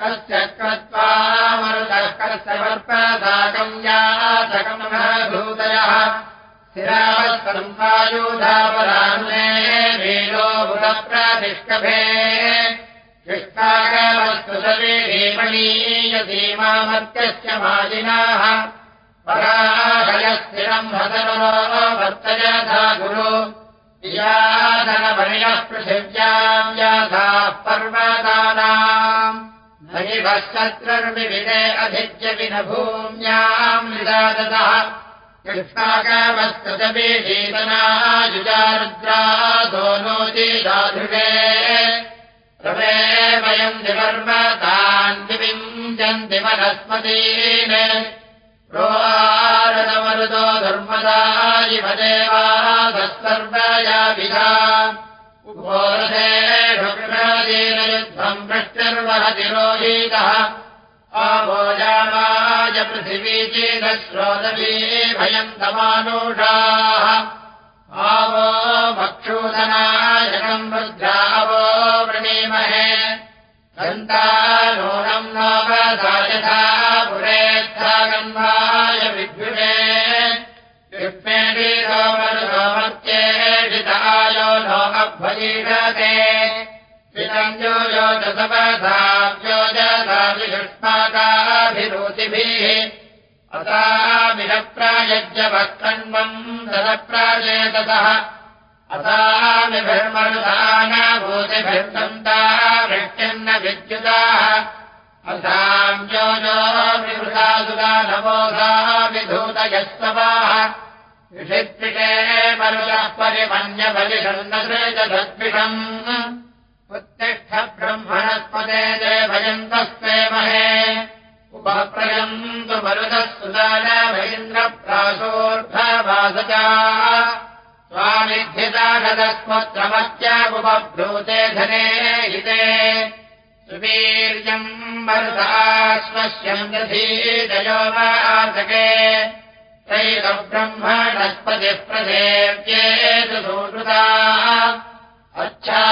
कस्य कृत्वा मरुतः कस्य वर्पदाकम् याचकमभूतयः स्थिरावत्सम्पायुधापरान्ने वीरो बुधप्रतिष्कभे कृष्णागमस्तु सवीमणीयसीमामर्त्यस्य माजिनाः पराहयस्थिरम् हतनो वर्तयथा गुरु। याधनमणयः पृथिव्याम् याथाः पर्वतानाम्। नैवशत्रर्विविदे अधिज्य विन भूम्याम् निदादतः कृष्णाकामस्तुतबीजीतनायुजारुद्रादो नोदीदाधृगे रमे वयम् दिवर्मतान् विविञ्जन्ति वनस्पतीन् प्रोदमरुदो धर्मदा देवादस्सर्वया विधा उपोरथेन युद्धम् वृष्टिर्वहति रोहीतः। आभोजामाय पृथिवी चेदश्रोदवी भयम् तमानुषाः आवो भक्षूदनायकम् वृद्धावो वृणीमहे सन्तानूनम् नोपसायथा पुरेत्था गन्धाय विद्युषे युष्मेणीरोमरुसोमत्येषितायो नो अभ्वजीषते विदञ्जो योजसपथाव्योजसाभिषुष्माकाभिरोतिभिः अतामिनप्रायज्यवत्कण्वम् तदप्राजेततः अतामिभिर्मरुदानभूतिभिर्दन्ता वृष्टिर्न विद्युताः असाम् योजो विवृतासुदा नवोधा विधूतयस्तवाः विषित्रिके मरुतः परिमन्यबलिषन्नसृजद्विषम् उत्तिष्ठ ब्रह्मणस्पदे ते भयन्तस्ते महे उपप्रयन्तु मरुतः सुदानभैन्द्रप्रासोऽर्धवासजा स्वामिध्यतागदस्मत्रमत्यामुपभ्रूते धने हिते। सुवीर्यम् मरुताश्वस्यम् दधीदयो वासके तैलब्रह्मणस्पतिः प्रसेव्येतु सुहृता अच्छा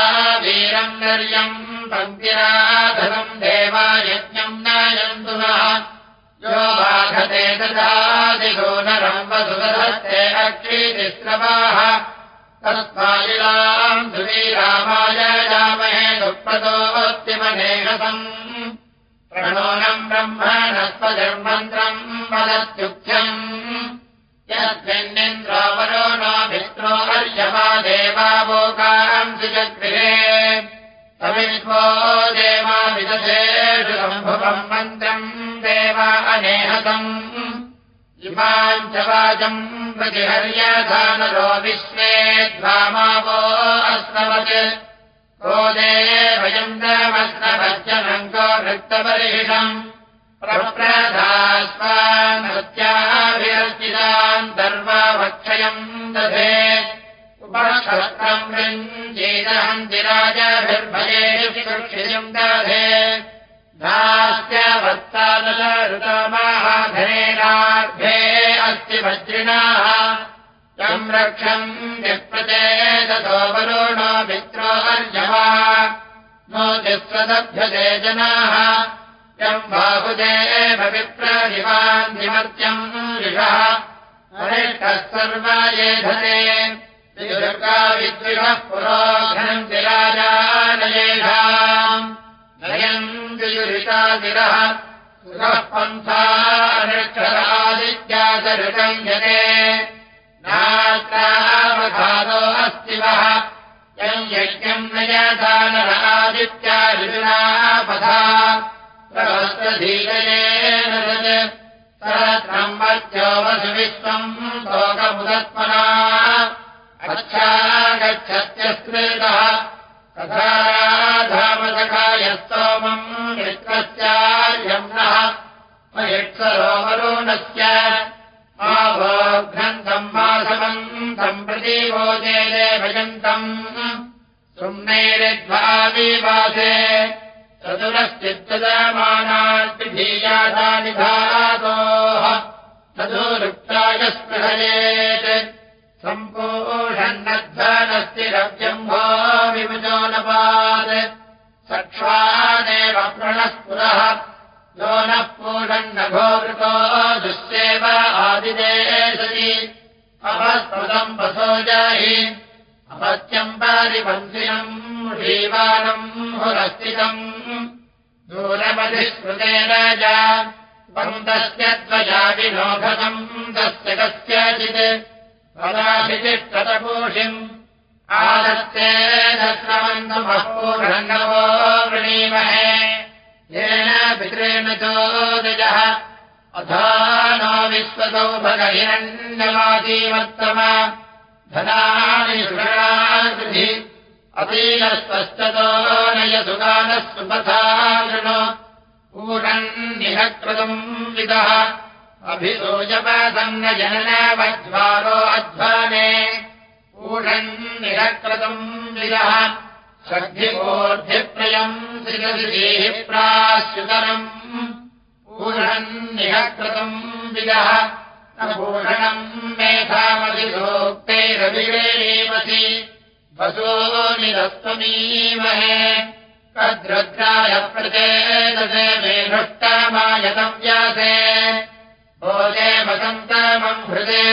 वीरम् नर्यम् पङ्क्तिराधनम् देवायज्ञम् नयन्तु नः। यो बाधते ददादिगो नरम् वसुदधत्ते अक्षीतिस्रवाः दुःप्रदोऽस्तिमनेहसम् प्रणोनम् ब्रह्मणस्पतिर्मन्त्रम् वदत्युख्यम् यस्मिन्निन्द्रोपरो नो मित्रो अर्यमा देवावोकांसि जगृहे सवित्वो देवा विदधेषु सम्भुवम् मन्त्रम् देवा अनेहतम्। इमाम् च वाचम् प्रतिहर्यधानरो विश्वे ध्वामावो अस्नवत् को वृत्तपरिषम् प्रप्रधास्वानृत्याभिरर्चिताम् दर्वावक्षयम् दधे उपक्षत्रम् वृञ्जीदहन्ति राजाभिर्भयेषुक्षियम् दधे नास्त्यवत्तादलऋतमाधनेनार्धे अस्ति वज्रिणाः यम् रक्षम् विप्रचेदतो वरुणो नो चिस्वदभ्यते जनाः यम् बाहुदेव विप्रदिवान् निमर्त्यम् ऋषः। अरिष्टः सर्वा विद्विषः पुरोघनम् विराजानयेषाम् नयम् द्वियुरितागिरः सुखः पन्था अनिक्षरादित्यादऋतम् यते। नात्रावधानो अस्ति वः यम् यज्ञम् नयदानरादित्या ऋजुनापथा प्रवस्त्रधीरयेन सहस्रम् वच्यो वसुविश्वम् भोगमुदत्मना अच्छा गच्छत्यस्कृतः तथा धामसखायस्तोमम् मित्रस्यार्यम्नः मयित्सरोवरुणस्य आभोघ्नन्तम् मासवन्तम् प्रतीवोजेले भजन्तम् सुम्नैरिद्भाविवासे चतुरश्चित्तमानाद्विधीयादानिधातोः तदोरुक्ताय स्पृहयेत् सम्पूषन्नध्वनस्तिरव्यम्भो विभुजो नपात् सक्ष्वादेव प्रणस्पुरः। यो नः पूषन्नघोवृतो दुःसेव आदिदेशति। अपस्पृतम् वसो जाहि अपत्यम् पारिपन्थिनम् जीवानम् हुरस्थितम्। च पन्तस्य त्वया विनोघतम् तस्य कस्यचित्। पदाभितिष्ठतपूषिम् आदत्ते दस्रवन्तमः पूर्णवो वृणीमहे। येन पितृण चोदयः अथा नो विश्वसौ भगहिरण्यमाजीवत्तम धनानि सुषणाकृति अतीनस्पश्चतो नयसुगानः सुपथा शृणु पूरन्निहकृतम् विदः। अभिसूयपसन्न जननवध्वारो अध्वाने। पूषन्निरकृतम् विदः। सद्धिवोर्धिप्रयम् श्रिगधिः प्राश्रुतरम् पूषन्निहकृतम् विदः पूषणम् मेधामधिसोक्तैरविवेमसि वसो निरस्त्वमीमहे तद्रुद्राय प्रचेदसे मेघृष्टमायतव्यासे भोजे वसन्तमम् हृदे।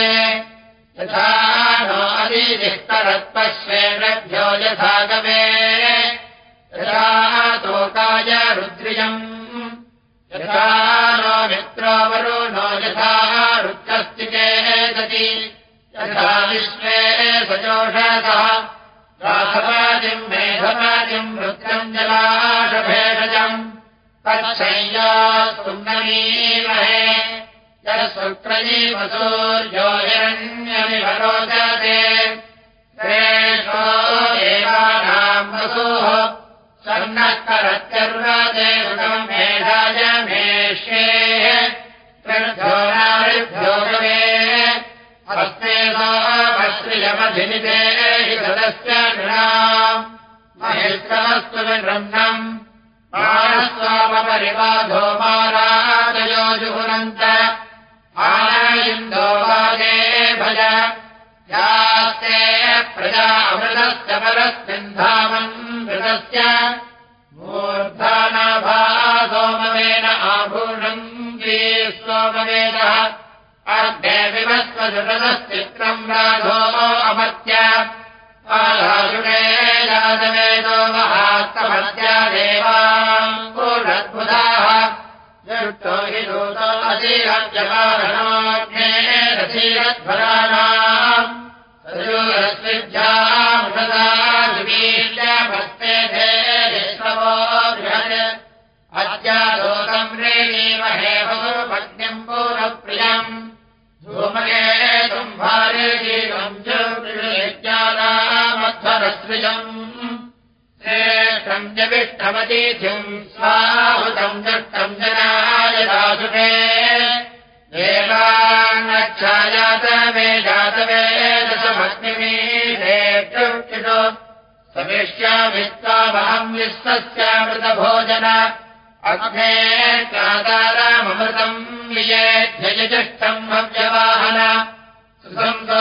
यथा नो अतिदिष्टरत्पश्वेभ्यो यथा गवे यथा तोकाय रुद्रियम्। यथा नो मित्रोवरो नो यथा विश्वे सजोषतः राघवादिम् मेघवादिम् वृत्तम् जलाशभेषजम् तच्छय्यास्तुन्दनीमहे यशुक्रजीवसूर्यो हिरण्यमिवरोचते श्रेष्ठो देवानाम् वसुः स्वर्णकरत्यर्वते सुखम् मेधाय मेष्येः। प्रभ्यो नारिभ्यो गवे हस्ते सोमश्रियमधिनिते हि विनृह्णम्। मानस्वामपरिवाधो मारादयो जुहुनन्त आनयिन्दो वादे भज। यास्ते प्रजा अमृतस्य परस्मिन्धामन् मृतस्य मूर्धानाभा सोमवेन आभूषम् गी सोमवेदः अर्धे विवस्वजुषदश्चित्रम् राघो अमर्त्य। आलाशुणे यादवेदो महात्महत्या देवाम् पूर्णद्बुधाः जुष्टो हि दूतो तयोरस्विभ्यामुषदा धूमगे तुम्भारेजीवम् ज्ञानामध्वरश्रियम् श्रेष्ठम् च विष्ठमतीथिम् स्वाहुतम् दृष्टम् जनाय दासुषे देवान्नच्छायात मे जातवे दशमग्निमीषेभ्युक्षिषो समिष्यामि त्वामहम् विश्वस्यामृतभोजन अग्ने कादाराममृतम् वियेध्ययजिष्ठम् भव्यवाहन। सुसन्तो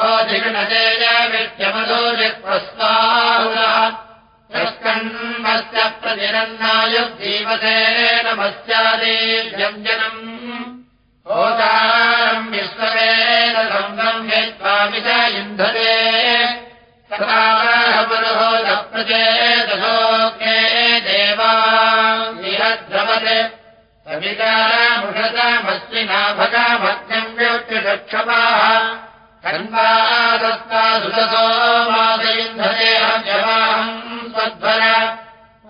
बोधिगणतेय विद्यमदो विप्रस्ताहुरः यस्कन्मस्य प्रतिरन्नायुद्धीवसे नमस्यादेव्यञ्जनम् होतारम् विश्ववेन सङ्गम्यत्वामि च सविकारमुषतमस्मिनाभगामग्नम् व्योक्तिषक्षपाः कन्वादस्ता सुतसो मादयुन्धते अजवाहम् स्वध्वर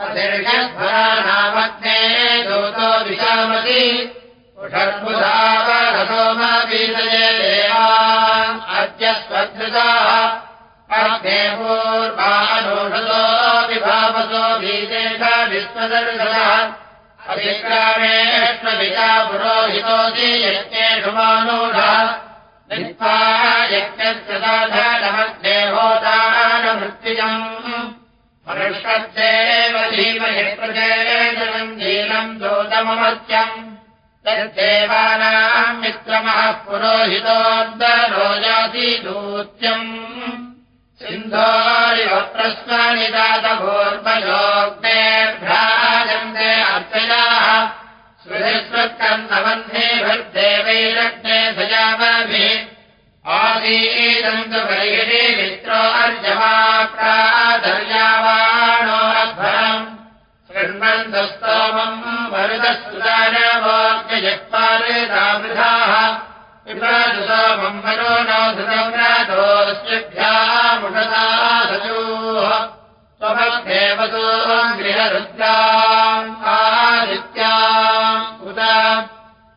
अतिर्षध्वरानामग्ने दूतो दिशामति उषर्बुधावरसोमबीजये देवा अद्य स्वधृताः अर्धे पूर्वानोषतो विभावसो बीजेष विश्वदर्शनः अधिक्रामेष्वपिता पुरोहितोऽसि यज्ञेषु मानूढः नित्वा यज्ञस्य साधनमध्ये होतानमृत्युजम् मनुष्यस्येव धीमहि प्रचेदनम् दीनम् दूतममत्यम् यद्देवानाम् मित्रमः पुरोहितोऽन्तरो याति दूत्यम् सिन्धोरिव प्रश्नानि दातभूर्मयोग्नेर्भ्राजन्ते अर्चयाः। स्मृतिस्वत्कन्दवह्नेभिर्देवैरग्ने सजामभिः आदीदन्तु बलिगिरि मित्रो अर्जमाप्राधर्यावाणोऽध्वरम् शृण्वन्तु स्तोमम् मरुदस्तुदानवाक्यजक्पालितामृधाः विप्राजु सोमम् मरो नो धृतव्रातोऽस्यभ्यामुषदा सजोः स्वमग्देवतो गृहरुद्राम् आदित्याम् उत।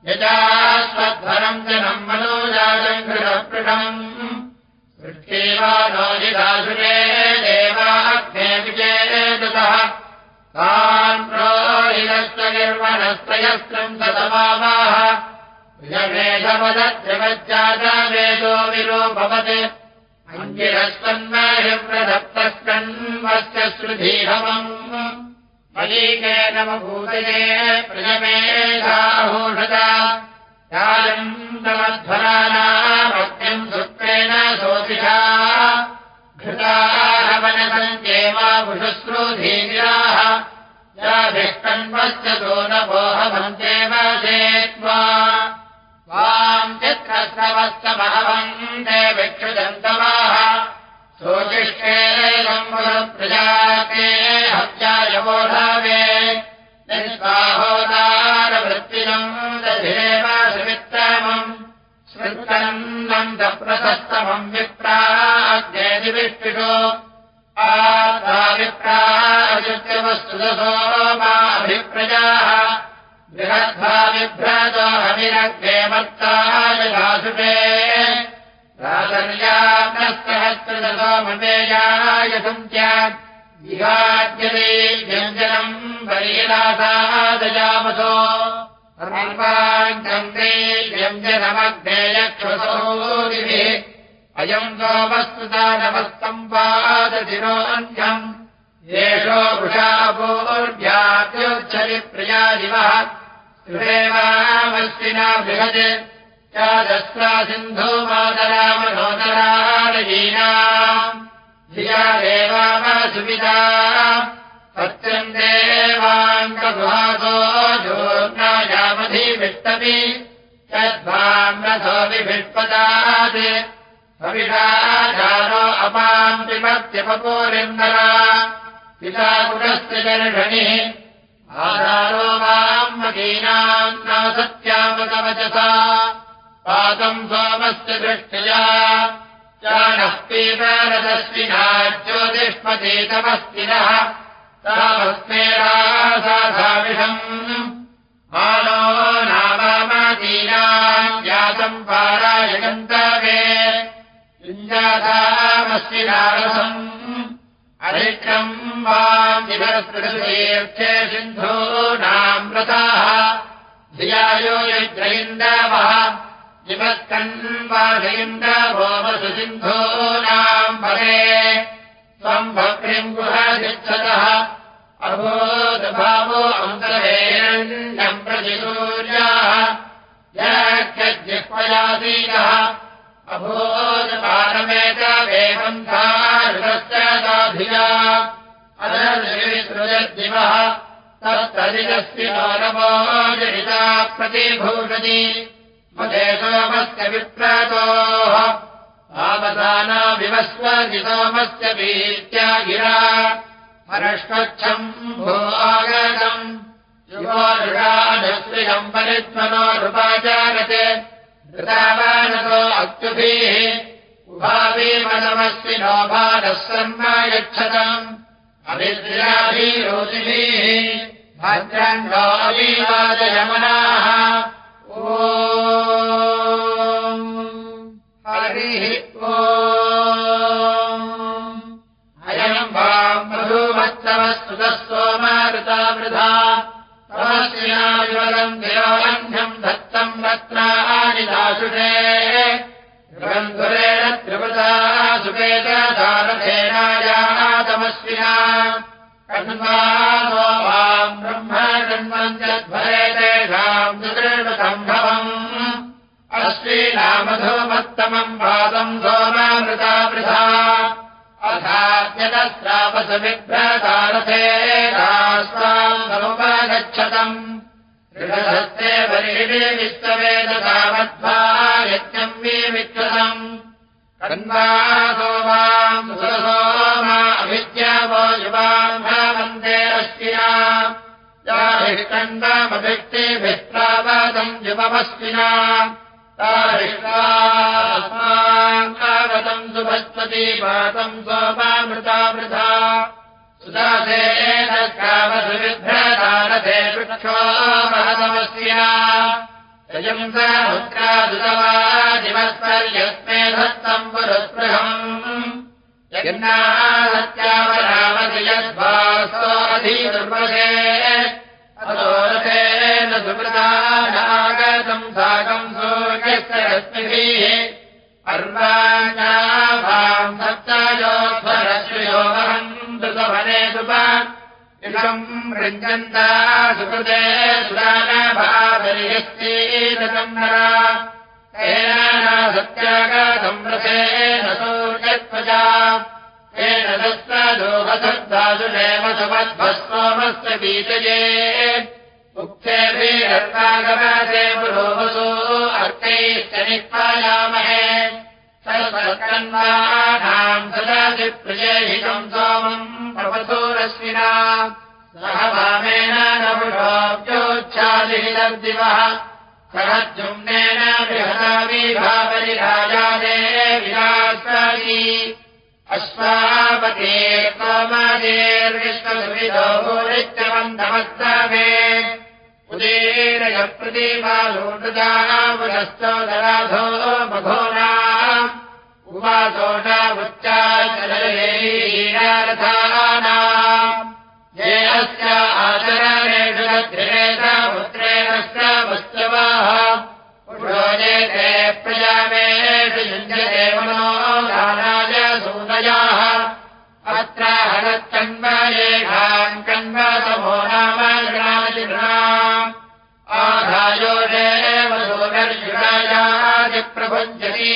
यजास्वध्वरम् जनम् मनोजाजम् सृष्टेवा नो जिदासुरे देवाग्ने विचेततः तान् प्रोहितस्तनिर्वनस्तयस्त्रम् ततमावाह प्रियमेधवदद्रवज्जातवेदो विलोपवत् अञ्जिरस्तन्महिव्रदत्तस्कन्वस्य श्रुधीहवम् मलीकेनमभूतये प्रियमेधाहोषदा चालम् तमध्वरानामत्यम् सुत्रेण सोतिषा घृताहवनसञ्चेवाभुशुश्रुधीराः याभिष्कन्वस्य तो न वोहवन्तेव चेत्वा वाम् चित्रस्रवस्तमहवन्ते विक्षुदन्तवाः सोचिष्टे सम्प्रजाते हत्यायवोढावे निस्वाहोदारवृत्तिनम् दधिरेव सुमित्तमम् स्मृत्कन्दम् प्रशस्तमम् विप्राग्नेदिविष्टिषो आत्मा विप्राजुत्यवस्तुदसो माभिप्रजाः बृहद्भा बिभ्रतो हविरग्ने मत्ताय दासुटे रासर्याग्नस्तहस्रदसो ममेयाय सन्त्या। इहाद्यते व्यञ्जनम् बलीनासादयामसो सर्वाङ्गङ्गे व्यञ्जनमग्नेयक्षसोदिभिः अयम् सोमस्तुता नमस्तम्पादशिरोऽन्यम् येषो वृषापूर्व्याप्योच्छरि प्रिया दिवः सुरेवामस्तिना बृहत् चादस्रा सिन्धो मातरामनोदरालयीना धिया देवामसुविदा सत्यम् देवाङ्गगुहासो जोर्नायामधिविष्टपि यद्भाम्रसोऽभिष्पदात् हविषाचारो अपाम् पिमत्यपपोरिन्दरा पिता कुटस्य दर्शनिः आधारो माम् मदीनाम् न सत्यामतवचसा पादम् सोमस्य दृष्ट्या। चाणः पीतरदस्विना ज्योतिष्मतीतमस्तिनः तामस्मे रासाधाविषम् मानो नामादीनाम् जातम् पारायगन्तवे युञ्जातामस्ति नारसम् अधिक्रम् वाम् दिवस्पृतीर्थे सिन्धूनाम् व्रताः धियायो यज्रयिन्दवः जिवत्कन्वासयिन्दवो वसु सिन्धूनाम् परे त्वम् भक्तिम् अभूतभावो अन्तरेण्यम् प्रतिसूर्याः याख्यजिह्वयासीनः अभूतपारमेतवेपन्थारुतश्च अदर्शिविसृजद्दिवः तत्तदिदस्ति नौरवो जनिता प्रतिभूषति। मदे सोमस्य विप्रातोः। आवसाना विवस्वजितोमस्य भीत्या गिरा। परष्वच्छम् भो आगतम्। युवारुषाधस्त्रियम् परिध्वनो नृपाचारते। धृतावानतो अक्तुभिः उभावीमनमस्ति नोभानः सर्म यच्छतम्। अभिद्र्याभिरोचिभिः भद्रण्डो अवीवादयमनाः। ओ हरिः ओ अयम् वाम् मधुमत्तमस्तुतः सोमारुता वृथा तमस्याविवलम् विरोलह्यम् दत्तम् रत्नानि दासुषे गन्धुरेण त्रिवृता सुपेत दारथेनायातमस्विना कण्वानो वाम् ब्रह्म जन्मम् जध्वरे तेषाम् सुदृढसम्भवम् अश्लीनामधुमत्तमम् पादम् सोमामृता वृथा अथाद्यतस्रापसविभ्रतारथे रास्ताम् समुपगच्छतम् ऋषधस्ते बलिः विश्ववेदतावद्वा यज्ञम् विमिच्छतम् कन्वासोमाम् सुरसोमा अभिद्यावो युवाम् भावन्ते अस्विना याभिष्कण्डमभिक्तिभिष्टावदम् युवमस्विना तारिष्टास्माङ्कावतम् सुभस्पति पातम् सोमामृतामृता सुदासेनकामसुविभ्रतारथे वृक्षो यजम् स मुद्रादुतवा दिवस्पर्यस्मे धत्तम् पुरस्पृहम् यद्भासोऽधीदुर्वशे अतोरथेन सुमृतानागतम् साकम् सूर्यस्य रश्मिभिः। अर्वाण्याभाम् सप्तयोध्वरश्रियो वहन्तु सवने वृञ्जन्ता सुकृते तेन सत्यागतम् रसेन सूर्यत्वजा तेन दत्तदोहसद्धासुनेव सुमद्भस्वमस्य बीजये उक्तेभिरर्कागमते पुरोवसो अर्कैश्च निष्पायामहे सर्वकन्वानाम् सदासि प्रियेहितम् सोमम् प्रवसोरश्विना सह वामेन नपुषोऽप्योच्छादिहितर्दिवः सहद्युम्नेन बृहदाविभावरिराजादे विरास्तानि अश्वापते त्वमदेर्विश्वसुविदो भूरित्यवन्तमस्तमे उदीरय प्रतिमालोटुदापुरस्तोदराधो अस्य आचरणेषु लद्रेण पुत्रेणस्य वस्तवाः। पुरोजे ते प्रजामेषु युञ्जते मनो दानाय सूदयाः अत्र हरत्कन्वयेषाम् कन्वतमो नाम गणादिगृणाम् आधायोरेव सूदर्युरायादिप्रभुञ्जति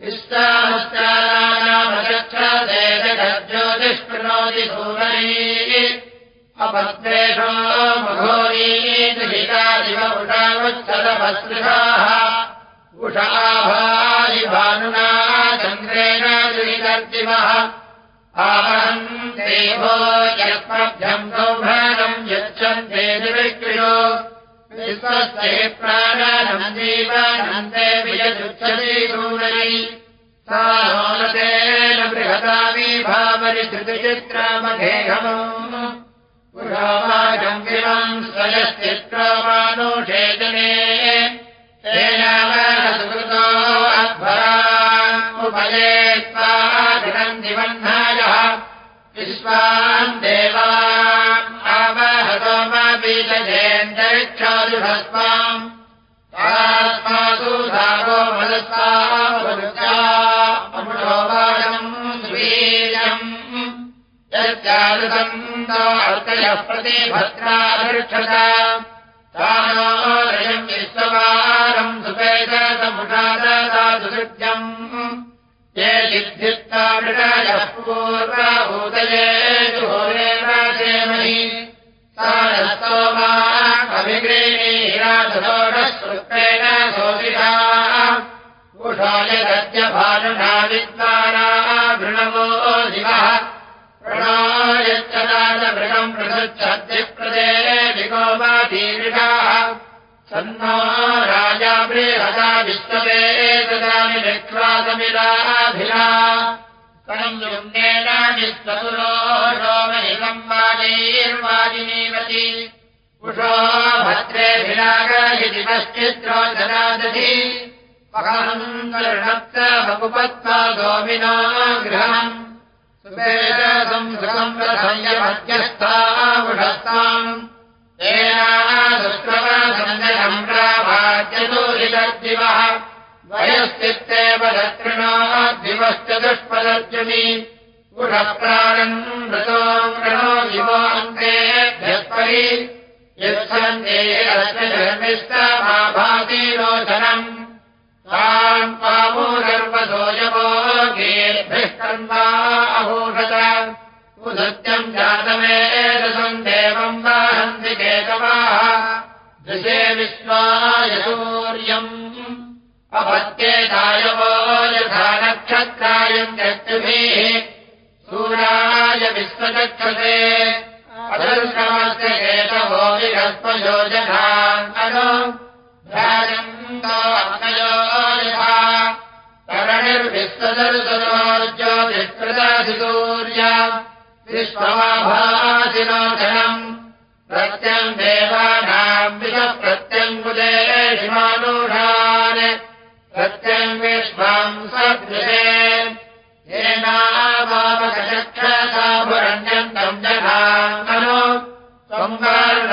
विश्वामश्चानामचक्षते जगज्योतिष्कृणोति सूरैः अपत्रेषो मघोरीतिहितादिव उषावुच्छलभस्पृशाः उषाभादिभानुना चन्द्रेण दुरितर्दिवः आहम् देवो यत्मभ्यम् सौभागम् यच्छन्ते दुर्विक्रियो सूरै सा नोनतेन बृहदामी भावरि श्रुतिचित्रामघेहमम् पुरावाजम् विवम् स्वयश्चित्रमानुषेचने तेन सुकृतो अध्वरामुपये स्वाधिनम् निबन्धायः। विश्वान् धागो अर्कयः प्रतिभद्रादृक्षता तानोरयम् विश्ववारम् सुपेदसमुषाददासुसृज्यम् ये सिद्धित्तामृगयः पूर्वभूतयेषु कविग्रीणीरासोषश्रुत्रेण शोषिता। उषायदद्यभानुना विद्वाना भृणवो दिवः प्रणोयच्छदामृगम् पृथच्छद्यप्रदे विगोमाधीर्षाः सन्नो राजा बृहदा विश्ववे ददामि विश्वासमिलाभिला कलम् विश्वपुरोहितम् वाजैर्वाजिनीवति इति कश्चित्रो जनादधि। बहुपत्वा गोमिना गृहम्। सुवेदसंसृतम् रथयमध्यस्थामुषस्ताम् तेनादुष्प्रवसञ्जयम् प्राभाज्यतोरितद्दिवः वयश्चित्तेव दत्रिणो दिवश्च दुष्पदर्जुनि। पुषप्राणम् मृतो मृणो दिवो अङ्गेभ्यस्परि यच्छन्देस्तमाभातिरोचनम् ताम् पामो गर्वसोजवो गेर्भिष्कर्मा अभूषत सत्यम् जातमेदसम् देवम् वाहन्ति केतवाः। दृशे विश्वायसूर्यम् अपत्येतायवो यथा नक्षत्रायम् चक्षुभिः सूराय विश्वचक्षसे विहस्वयोजनाङ्कनो ध्यानन्दो यथा करणिर्विश्वदर्शनोर्ज्योतिष्कृताधिसूर्य विश्वमाभासिनोचनम् प्रत्यम् देवानाम् विषः प्रत्यङ्गुदे शिमानुषान् प्रत्यम् विश्वाम् सदृशे येनावामकचक्षसाभुरण्यन्तम् जनाङ्गनो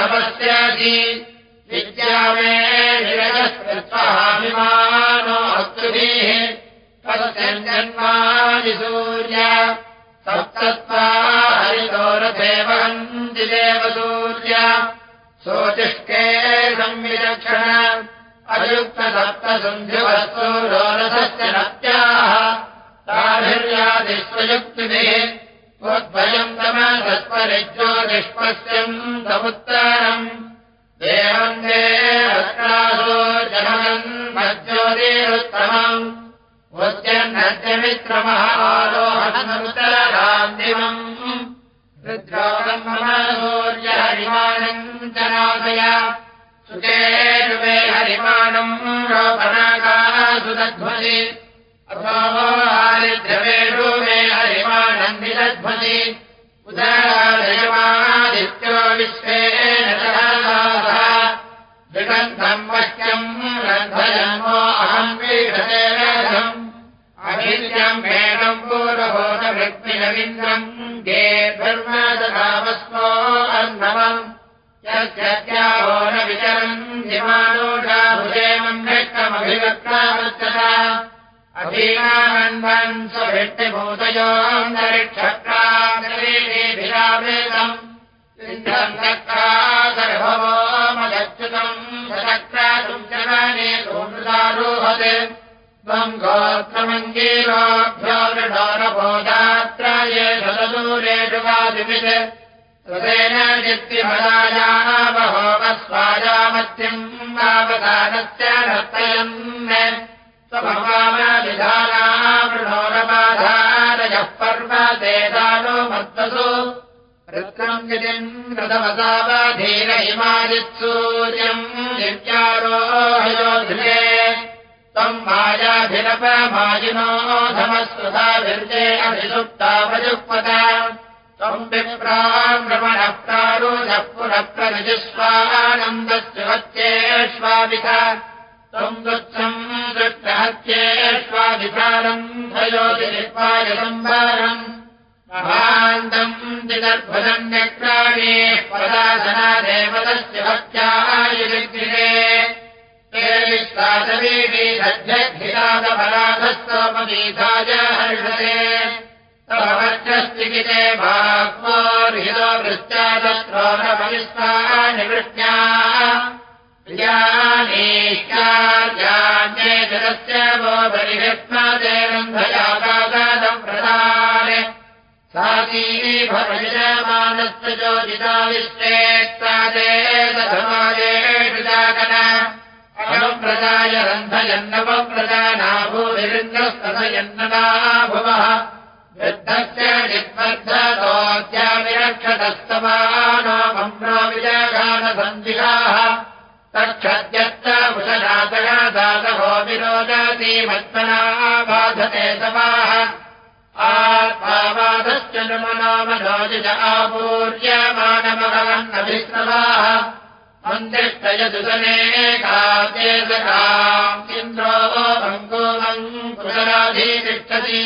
संवार्णवस्यासि विद्यामे निरजस्कृत्वाभिमानो अस्तुभिः तस्यम् जन्मानि सूर्य। सप्तत्वा हरितोरथेवहन्ति देवसूर्य। सोतिष्ठे संविचक्षण। अयुक्तसप्तसन्ध्यवस्तोरोरथस्य नत्याः ताभिर्यादिष्वयुक्तिभिः त्वद्भयम् तमसत्परिज्यो निष्पश्यम् समुत्तरम्। देवम् देवत्रासो जनगन् मज्योतिरुत्तमम्। च नाशय सुचेरुवे हरिमानम् रोपणाकासुदध्वसि अथोहारिद्रवेषु मे विश्वेन सह विगन्धम् वश्यम् रन्धजन्मो अहम् गे धर्मदधावस्मो अर्णवम्। यस्याहो न विचरम् दिमानोषा भुजेमम् व्यक्तमभिवक्तावच्चता सिद्धम् चक्रा सर्वभो मदच्युतम् जनाने सोमृतारोहते। त्वम् गोत्रमङ्गीरोभ्यो नृढोरबोधात्र ये शतदूरेषु वादिमित् तदेन जित्तिमलायाः बहोवस्वाजामत्यम् वावधानस्य नर्तयन् स्वभवामविधाना वृणोरबाधारयः पर्वतेदानो मत्तसु। ऋत्रम् गिरिम् कृतवतावधीर इमादित्सूर्यम् दिव्यारोहयोधृते त्वम् मायाभिरपमायिनो धमस्वधाभिर्जे अभिसुप्तावजुक्पद त्वम् विप्राम् रमणः प्रारूढः पुनः प्रविजिष्वानन्दस्य वत्येष्वाविध त्वम् दुःखम् दृष्टहत्येष्वाभिकारम् भयोतिरित्वाय सम्भारम् महान्तम् दिदर्भदन्यक्राणे पदासनादेवतस्य भक्त्यायुविग्रे ते विश्वासवीभिरध्यधिरादपराधस्तोपगीताय हर्षते। तवच्चस्तिगिते भाग्मोर्हितो वृत्त्यादत्रो न भविष्वानिवृत्त्या प्रियानीश्चार्यान्ये जलस्य वो बलिहत्मादे रन्धयागादम् प्रदाने साती भविजमानस्य ज्योतिताविश्चेत्तादे दधमादेषु जागन अनुप्रदाय रन्धयन्नवप्रदानाभूविरुन्दस्तथयन्नना भुवः वृद्धस्य निबद्धतोऽद्याविरक्षतस्तमानो मम्नो विजगानसन्दिहाः उषनातया दातभो विरोदति मत्मना बाधते समाः आत्मावादश्च नमनामनोजिज आपूर्यमानमहवन्नभिश्रवाः मन्दिष्टयदुदने काचेदकाम् इन्द्रो अङ्गोमम् पुनराधीतिष्ठति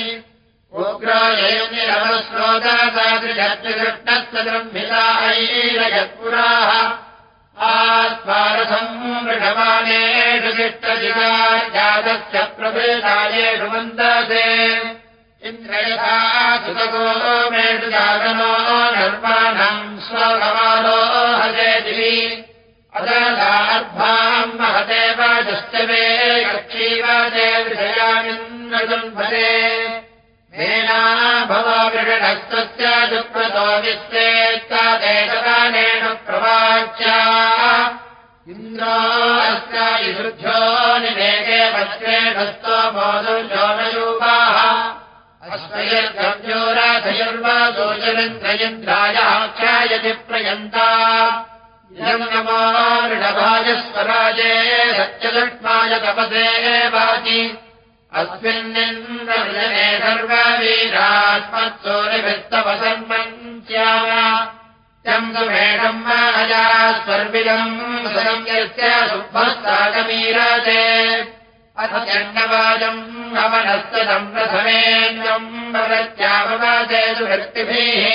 उग्रायनिरवस्रोदादृशकृष्णस्य ब्रह्मिता ऐरयत्पुराः आत्मारथम् तिष्ठजिता जातस्य प्रभेदायेषु मन्दसे। इन्द्रयथा सुतगो मेषु जातनो धर्माणम् स्वगमानो हजेति। अदलार्भाम् महते वाजश्च मे कक्षीवादे भवविषणस्तस्य दुःप्रतो विश्वेत्तादेशकालेन प्रवाच्या। इन्द्रो अस्यायुद्धो निवेगे वस्त्रेणस्तो बोधुर्यो नयूपाः अस्मयर्गव्योराधयुर्वादोजरिन्द्रयन्द्रायाख्यायति प्रयन्ता। इदम् नमो ऋणभाजस्वराजे सत्यदुष्माय तपसे वाचि अस्मिन्निन्द्रजने सर्ववीरात्मत्सोरिभिस्तवसन्मन्त्याम् सुमेषम् माया स्वर्विदम् यस्य सुभस्ताकमीराजे अथ चण्डवाजम् अवनस्तदम् प्रथमेन्द्रम् भवत्याववाजे सुभक्तिभिः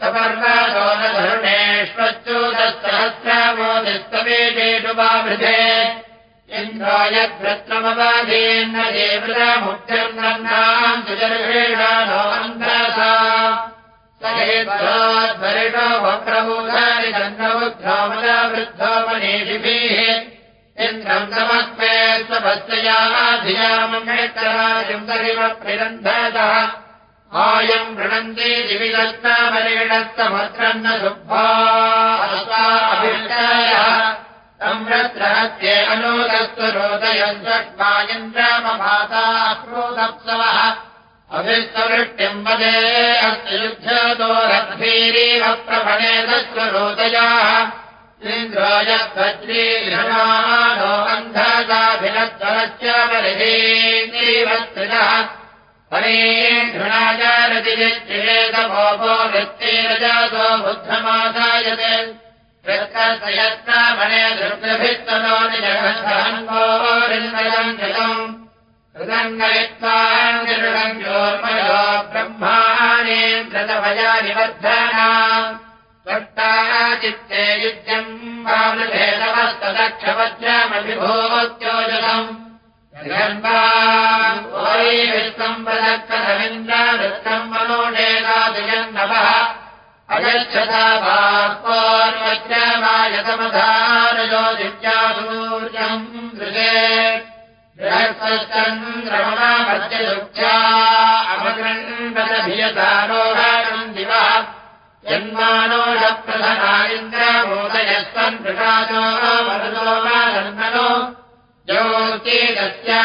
सपर्वादो न धरुणेष्वच्युतसहस्रामोदिस्तवेजेषु इन्द्रो यद्वृत्रमवाधीन्न देवृतमुख्यम् नन्दाम् सुजर्षेणानो अन्धसा सहेद्वरिणो वक्रबोधानि चन्द्रबुद्धोमदा वृद्धो मनीषिभिः इन्द्रम् समस्मे स्वभस्तयाधियाममेतराजम् दरिव प्रिरन्धतः आयम् वृणन्ति दिविदत्तामरेणस्तमत्रन्न सुभा अभिष्टायः संरत्रहत्ये अनोदस्तु रोदयम् षट्मायन्द्रामभाता क्रोदप्सवः अभिस्तवृष्टिम् वदे अस्य युद्धतो रद्भीरीव प्रभणेदस्व रोदयाः। अन्धदाभिनद्वरश्च परिधीवस्त्रिदः परेघृणाय रतिजित्रिवेदभोगो वृत्तिरजातो बुद्धमादायते यत्नामणे दुर्गभित्तनो निजगन्धोरिन्द्रयम् जलम् हृदङ्गयत्वाञ्जोर्मयो ब्रह्माणेन्द्रतभया निवर्धना त्वट्टा चित्ते युज्यम् वामृभेदवस्तदक्षवज्रमभिभूत्योजलम् विस्तम्बदकरविन्द्रवृत्तम् मनोडेनादिजन्नवः अगच्छता बाह्वज्रमायतमधारयो दिव्यासूर्यम् दृशे बृहस्पश्चन्द्रमणामध्यदुःख्या अवगृह्णतभियतारोहणम् दिवः जन्मानोषप्रधना इन्द्रमोदयस्त्वम् प्रकाशो वरदो वा जन्मनो ज्योतिदस्यामहे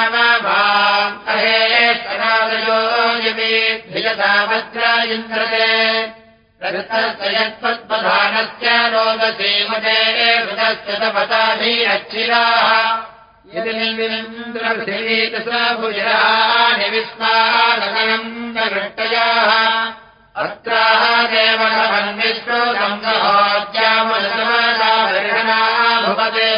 सनादयो यमेभियता वज्र इन्द्रते यत्पद्मधानस्य रोगसेमते हृदस्य तपताभिरक्षिराः यदि निर्विन्द्रभुजराणि विस्मानगणम् नृष्टयाः अत्राः भवते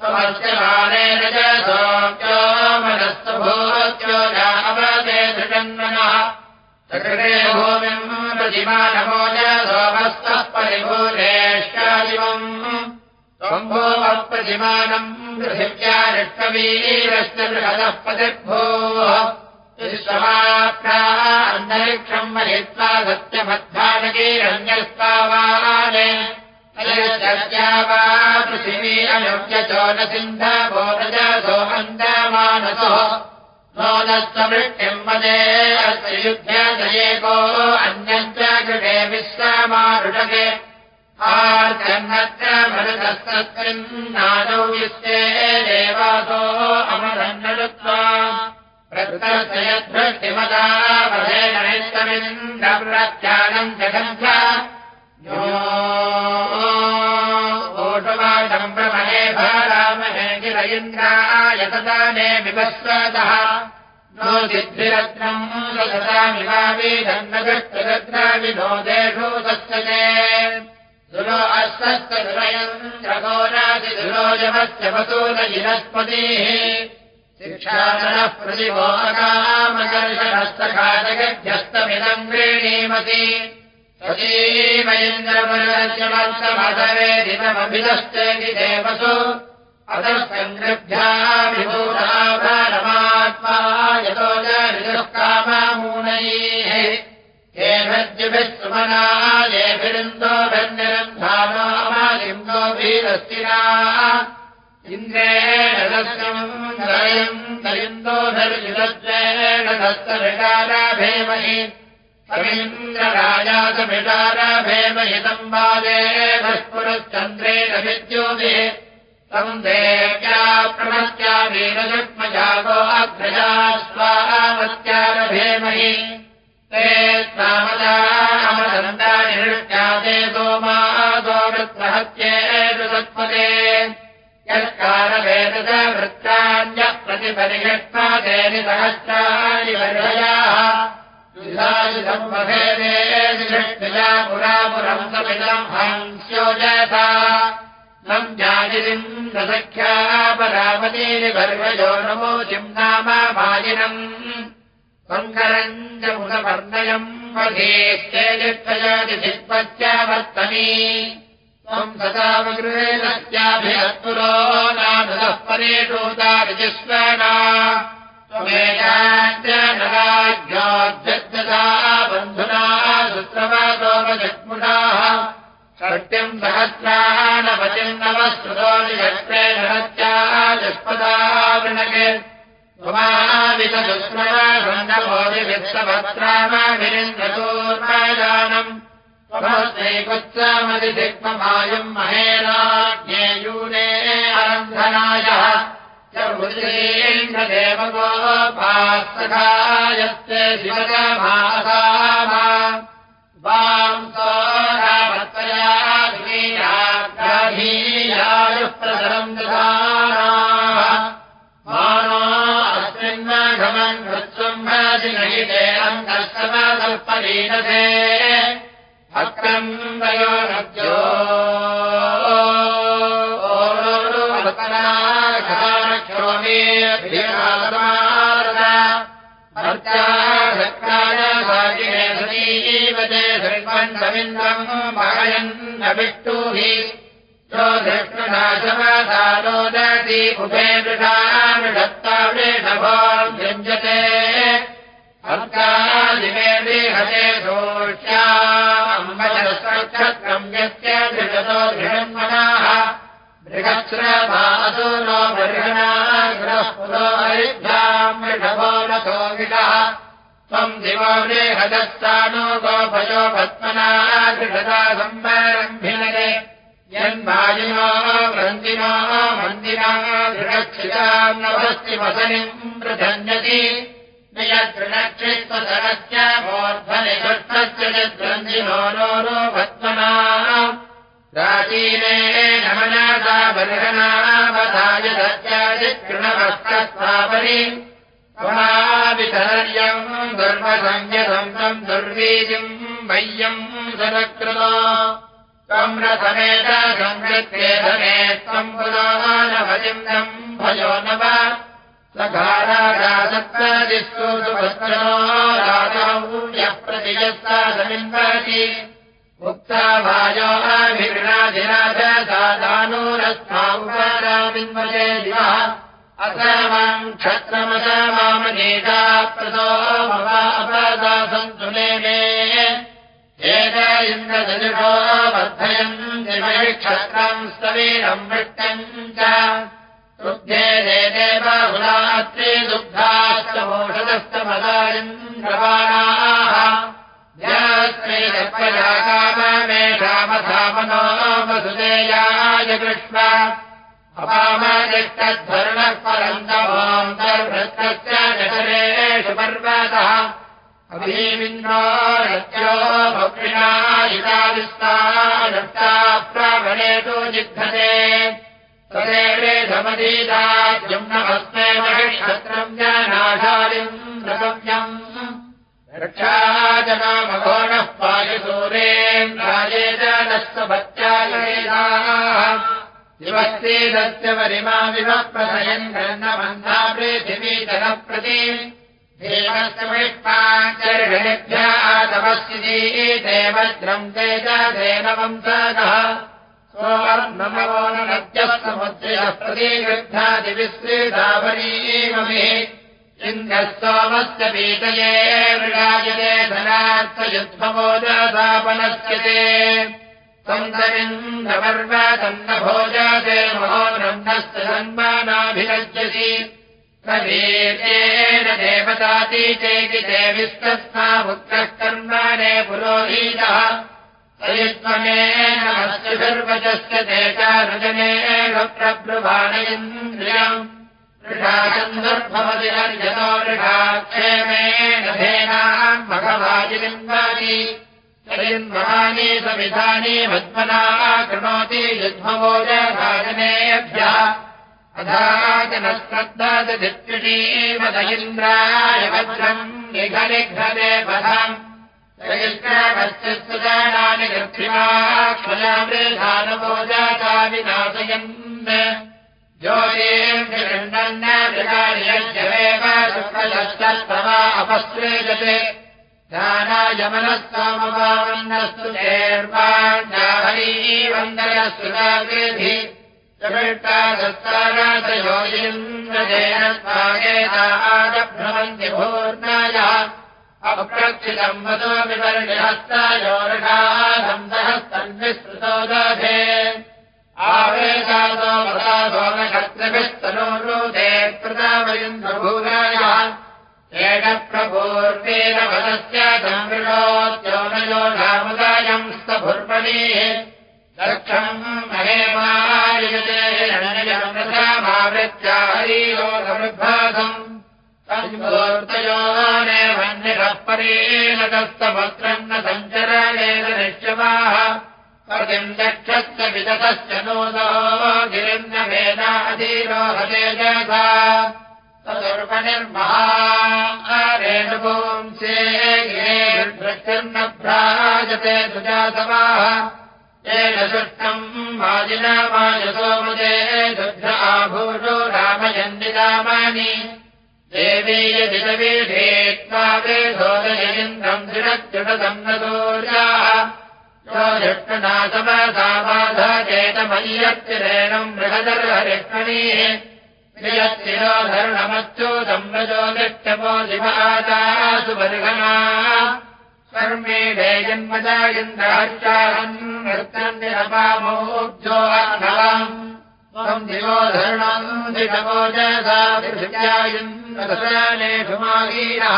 त्वमस्य बाले रजसोऽप्यो मनस्तु भूत्यो रामते धृषन्मनः सकृते भूमिम् प्रतिमानमोज त्वम् भूमप्रतिमानम् पृथिव्यारिष्टवीरश्च बृहदः पतिर्भूः अन्तरिक्षम् महित्वा सत्यमध्वानकीरण्यस्तावाने अयश्चर्या वा पृथिवी अयोग्यचो न सिन्धवो रजसो मन्दमानसो नोदस्तवृष्टिम् वदे अस्य युध्यदयेको अन्यम् च कृते विश्वमारुषके आर्जन्नत्र मरुतस्तत्कृन्नादौ युक्ते देवासो अमरन्नरुत्वा। प्रकृतस्य वधेन निस्तमिन्द्रप्रत्यानम् जगन्थ ओषवादम् प्रमहे भारामहे गिर इन्द्राय तदाने विवस्वतः नो सिद्धिरत्नम् लतामिवावीधन्नगृष्टरत्नाविनोदेषु दत्सते सुरो अस्तस्तुरयन्द्रगोरादिधुरोजमस्य वसूलजिनस्पतिः शिक्षानः प्रतिभोगामकर्षणस्तखादगभ्यस्तमिदम् व्रीणीमति सजीवैन्द्रमलजमन्तमधवे दिनमभिदश्चेति देवसु अधःसङ्गृभ्याभिभूताभारमात्मा यतो कामामूनैः येभिः सुमना येभिरिन्दोभिर्निरन्धानामालिन्दोभिरस्तिना इन्द्रेण दस्यम् त्रयम् दरिन्दोभिर्युदत्वेण दस्तविकाराभेमहि समिन्द्रराजासमिकाराभेमहितम् बाले भस्पुरश्चन्द्रेण विद्योभिः तम् देव्या प्रमत्या वीरजग्मजागो अग्रजा स्वामत्यारभेमहि ते यत्कारवेदस वृत्तान्यः प्रतिपरिषत्पादेनि सहस्राणि वर्षयाः दुधायुधम्भेदेशया पुरापुरम् समिदम् हंस्योजसा सञ्जाजिरिम् सख्या परामतीनि गर्वयो नमो नाम माजिनम् मुदपर्णयम् वधेश्चेदिष्टयादिपत्यावर्तनी त्वम् सदावगृहेणत्याभिहत्पुरो नानुदः परेषोदाविजिस्वना त्वमेकाञ्चनराज्ञोद्यद्यथा बन्धुना सुत्रवादोपजग्मुषाः सहस्राणवचिम् नवश्रुतो निजत्रेण हत्याजस्पदा वृणके त्वमावितशुश्रवन्दभोधिवित्तभद्रामभिरिन्द्रतोर्मैदानम् त्वमस्त्रैकुत्समधिदिग्ममायम् महेराज्ञेयूने अरन्धनायः देवगोपास्तखायस्य शिवगमासामा अन्तस्तमकल्परीनसे अक्रम् वयो नद्यो ीवतेन्द्रम् भगयन्नविष्टुहि यो धृष्टुनाशमासारोदति उभे मृषा वृषभो युञ्जते सोष्याम्बरक्षत्रम् यस्य धृषतो दृढन्मनाः मृगश्रभासो नो बर्हणाग्रः पुरो हरिभ्याम् ऋषभो रथो विषः त्वम् दिवो हदस्तानो गोभयो पद्मना दृढता सम्भारम्भिनरे यन्वाजिनो वृन्दिनो मन्दिरा दृढक्षिताम् नवस्ति वसनिम् पृथन्यति न यदृणक्षित्वधनस्य मोर्ध्वनिषष्टस्य यद्वन्दिनो नो नो पद्मना प्राचीने नमनादा बर्हणावधाय दत्यादितृणवस्त्रस्थापरि त्वमाविधर्यम् दुर्वसंयसन्तम् दुर्वीजिम् वय्यम् सनकृतो त्वम् रथमेत संवृत्ते धने त्वम् पुराणभजिन्दम् भयो नव सघाराजासत्तादिस्तु सुभद्रो राजौ यः प्रतियस्ता समिन्वति उक्ता वायोभिर्णाधिराज सादानूरस्था उपरामिन्वते दिवः। असमाम् क्षत्रमसमामनेता प्रतो मवापदा सन्तुले मे एक इन्द्रदनुषो वर्धयन् दिवै क्षत्रम् वृष्टम् च वृद्धे देते बाहुलात्रे दुग्धास्तमोषदस्तमदायन्द्रवाणाः काममेषामधामनो वसुदेयाय कृष्ण। अपामदिष्टद्धर्णः परन्तमोऽन्तर्भृतस्य जठरेषु पर्वतः। अभीमिन्द्रो रत्यो भक्षिणा दत्ता प्रावणेषु जिघ्नते तदेवेधमदीताद्युम्नमस्मे महिक्षत्रम् जनाशालिम् नृतव्यम्। रक्षाजनामघोणः पायसूरेन्द्राये जनस्वभत्यायेदाः शिवस्तेदस्य वरिमा विवप्रदयन् ग्रन्थमन्धा पृथिवीजनप्रति देवस्य विष्पाञ्चर्षेभ्यः देवज्रम् तेजधेनवंसगः प्रतिगृह्णादिविश्रेधावरीमभिः इन्द्रः सोमस्य पीतये मृगायते धनार्थयुद्धमोजादापनस्य ते। सन्तरिन्द्रपर्वतन्नभोजाते महो ब्रह्मस्य जन्मानाभिरज्यसि वीर्येण देवताति पुत्रः कर्माणे पुरोहीतः सयुत्वमेन सर्वजस्य देशानुजनेन प्रब्रुवाणयन्द्रियम् वृषाचन्दुर्भवति अर्जतो वृषाक्षेमेण धेनाम् भगवाजिलिम्बानि तयन्महानि सविधानि मध्मना कृणोति युध्मवोजभाजनेभ्यः इन्द्राय वज्रम् निघनिघ्ने पथम् सुजानानि गृथिमाक्षयामृधानवोजाता विनाशयन् ज्योतिर्गण्डन्न विकार्यज्यवेव शुक्लश्चस्तवा अपस्वेजते दानायमनस्तमवामन्नस्तु चेर्वाण्डाहरी वन्दनस्तुताकृधि ेन भूर्णाय अप्रक्षितम् वदो विवर्णिहस्तायोषाहस्तन्विस्तृतो दधे आवेशादो वदासोमशत्रभिस्तनोरुदे कृतावयुन्द्रभूराय येन प्रभूर्वेन वदस्य संवृणोद्योनयो नामुदायम् स्तभुर्मणीः दक्षम् महेमायमावृत्या हरीयोगमृद्भासम् तयोः परेणस्तपत्रम् न सञ्चरणेन निश्चवाः पतिम् दक्षस्य विदतश्च नूनो गिरिन्दमेनाधीरोहते जसा तदुर्पनिर्महारेणुपुंसे गिरेर्भृतिर्न भ्राजते सुजातवाः। येन सृष्टम् वाजिनामायसोमुदे दुग्ध आभूषो रामयन्निदामानि देवी यदिदवीढेत्वा वेधोदयिन्द्रम् दृढच्युटसम्नदोर्याः यो धृष्टनासमसा बाधा चेतमय्यत्तिरेणम् बृहदर्हरिष्मणीः प्रियत्तिरो धर्णमच्युतम् रजो नित्यपो शिवादासु बर्हणा कर्मेणे जन्मजा इन्द्राचारम् नृत्यन्यपामोब्जो नवम् दिवो धरणम् दिशवो जसा इन्द्रेषु मागीनः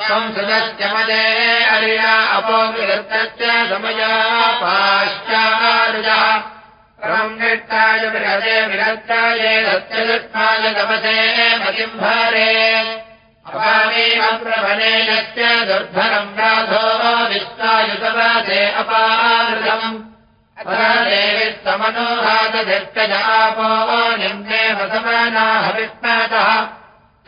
संसृतस्य मदे अर्या अपोविहृतश्च समया पाश्चारुजः परम् निष्ठाय बृहदे विहत्ताय सत्यदृष्टाय तपसे मतिम्भारे। अपामेवप्रभनेयस्य दुर्धरम् राधो विश्वायुतवासे अपावृतम् अपरादेविस्तमनोहातधिष्टजापो निम्नेव समानाः विस्मातः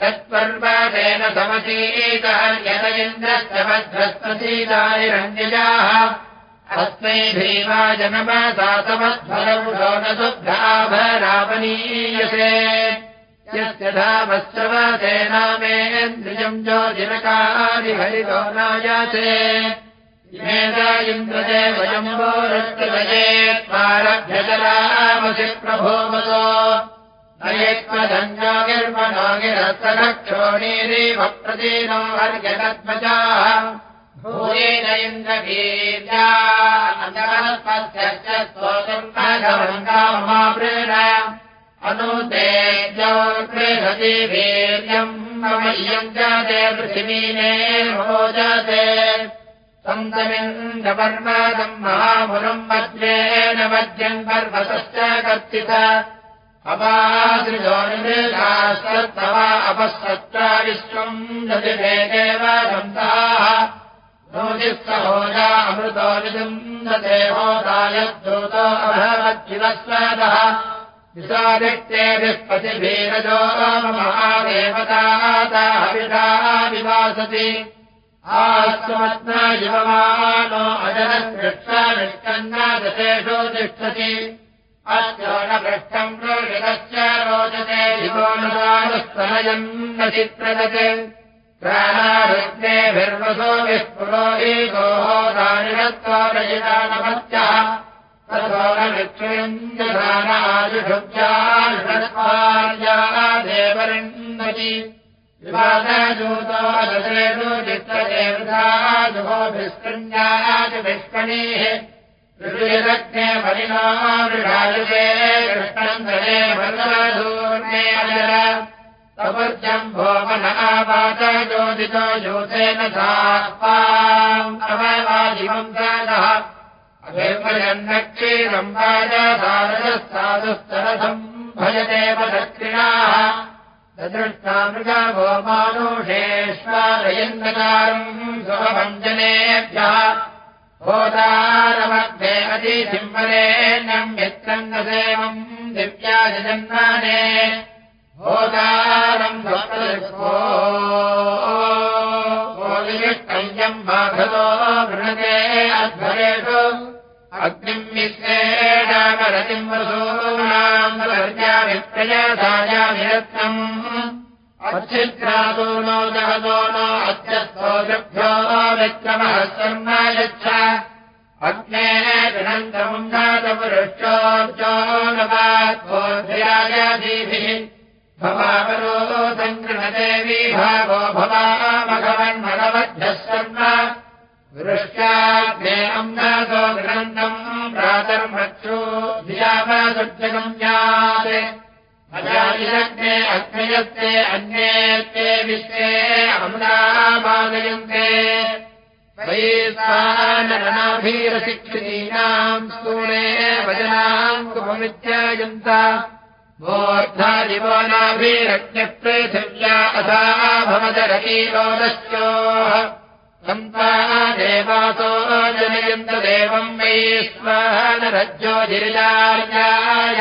तत्पर्वतेन समसीतः यत इन्द्रस्य मध्वस्मसीतानिरञ्जयाः अस्मै भीमाजनमसा समध्वरौषो न दुग्धाभरापनीयसे यस्य धामश्रवसेनामेन्द्रियम् ज्योतिरकादिहरितो नायासे। मेधा इन्द्रजे वयम्बोरष्टभजेत्मारभ्यजरामसि प्रभोमतो प्रदीनो हर्यगत्मजाः भूयेन इन्द्रवीर्या अन्तरस्पस्य स्तोतुर्मघवङ्गाममावृण अनुतेजोर्बृहति वीर्यम् ममय्यम् जाते पृथिवीने मो जाते सन्तमिन्द्रपर्वतम् महामुनम् वज्रेण वज्रम् पर्वतश्च कर्तित अपादृजोनिर्गास्तवा अपःसत्ता विश्वम् दधिवेदेव सन्ताः नोजिः सहोजा अमृतो विदुन्दते होदायद्धूतो अभवज्जिवस्वादः विशादित्ये विस्पतिभीरजो महादेवताविषा विवासति आस्मत्नयुवमानो अजनस्पृष्टानिष्कन्नादशेषु तिष्ठति अस्य न पृष्ठम् रोषितश्च रोचते शिवोनुदानुस्तनयम् न चित्रदते प्राणारुग्नेभिर्वसो विस्फुरो ईगोः दानिरत्वारयितानमत्यः ततो न विक्षुयञ्जधानायुषुभ्यार्या देवरिन्नति विवादूतो दशेषु भोमन आवाच योदितो योधेन सावाजिवम् सादः अभिर्भयन्नक्षीरम् वाजासारजः साधुस्तरथम् भजदेव दक्षिणाः ददृष्टा मृगा गोमानुषेष्वारयन्नकारम् सुभञ्जनेभ्यः होदारमध्ये अतिसिंहरेण्यम् यत्रम् न देवम् दिव्याजन्माने। होदारम् भोलिष्टय्यम् माधवो वृणते अध्वरेषु। अग्निम् विश्वेडामरतिम् वसूनाम् विप्रयसायामिरत्नम् अच्छिद्रातो नो जगतो नो अत्यस्थोभ्यो विक्रमः शर्म यच्छ अग्ने नादपुरुष्टोर्जो नवात्मोऽध्यायादीभिः भवावरो सङ्गृहते विभागो भवामघवन्मनवध्यः शर्म वृष्ट्याग्ने अम्नादो गृहन्तम् प्रातर्मक्षो धियावादुर्जगम् ज्ञाते अजादिलग्ने अग्नयत्ते अन्येत्ते विश्वे अम्नामादयन्ते वैस्वानरणाभीरशिक्षितीनाम् स्थूले वजनाम् कुममित्यायन्त मोर्धादिवनाभिरज्ञपृथिव्या अथा भवदरकीरोदश्चोः सम्पा देवासो जनयन्त देवम् वै स्वानरज्योतिर्यार्याय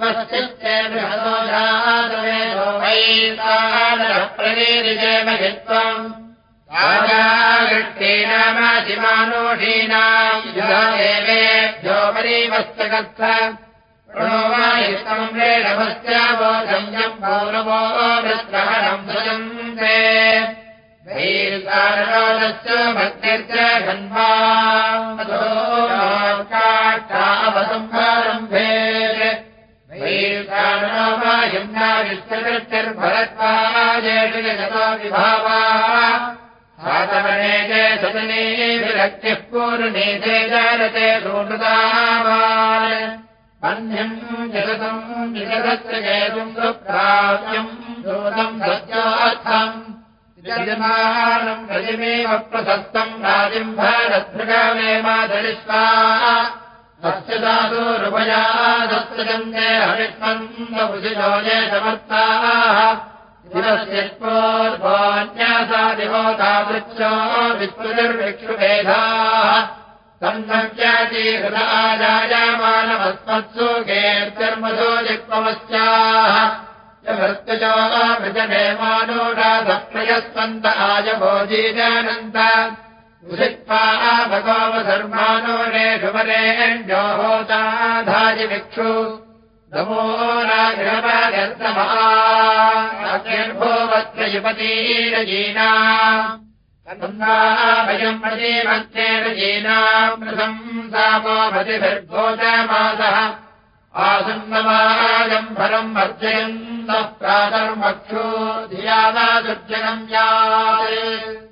वैतानप्रदेरिजयमहित्वम् राजागृष्टीनामाधिमानोषीणाम् देवेभ्यो मरीमस्तकत्थ प्रणोमायुक्तम् रेणभस्यावोधम् पौरवो वृत्रहणम् भजन्ते वैर्कारणस्य भक्तिर्च घन्वावसम्भारम्भे वैर्कारणोमायुम्नाविस्तकृत्यर्भरत्वाजेषु जगतो विभावाः सातमने च सदने विरक्तिः पूर्णेते जानते सोमृतावान् अन्यम् जगतम् विजगत्र जयतुम् सुप्राप्यम् दोतम् सत्यार्थम् यजमानम् रजमेव प्रशस्तम् राजिम् भारद्भृगामे माधरिष्वा दातोरुपया दत्तजन्ते हरिष्मन्दभुजिलो ये समर्थाः दिवस्यत्पोर्भोन्यासादिवो तादृच्छो विस्मृतिर्विक्षुभेदाः सन्नव्याजीहृदाजायमानमस्मत्सु गेर्कर्मसो जिक्वमस्याः मृत्युजो मृजनेमानोषाधप्रयस्वन्त आयभोजीजानन्त उषित्वा भगवधर्मानोरेषु वरेण्यो होताधाजिभिक्षु नमो वयम् प्रतीमन्तेन जीनाम् प्रशंसामो मतिभिर्भोजमासः आसन्नमायम् फलम् वर्जयन्तः प्रातर्मक्षो धियावादुर्जनम् यात्